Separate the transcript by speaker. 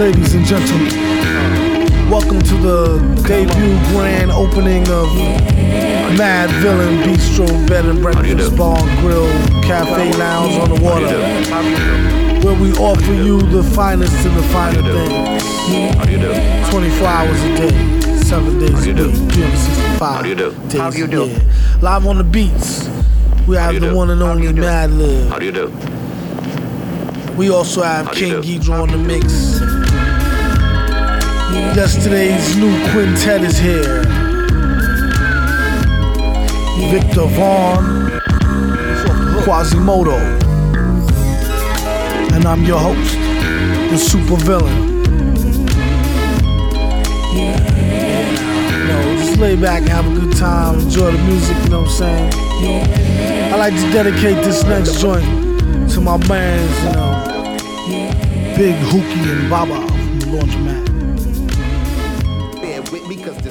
Speaker 1: Ladies and gentlemen, welcome to the debut grand opening of Mad Villain Bistro Bed and Breakfast Bar Grill Cafe Lounge on the water, where we offer you the finest of the finer things. 24 hours a day, 7 days a week, 365
Speaker 2: How do you do?
Speaker 1: days
Speaker 2: How do you
Speaker 1: a year. Live on the beats, we have the one and only? Mad Lib.
Speaker 2: How do you do?
Speaker 1: We also have
Speaker 2: How do you
Speaker 1: King? Ghidra on the mix. Yesterday's new quintet is here. Victor Vaughn, Quasimodo, and I'm your host, the super villain. You know, just lay back and have a good time, enjoy the music, you know what I'm saying? I like to dedicate this next joint to my bands, you know. Big Hookie and Baba from the Laundromat.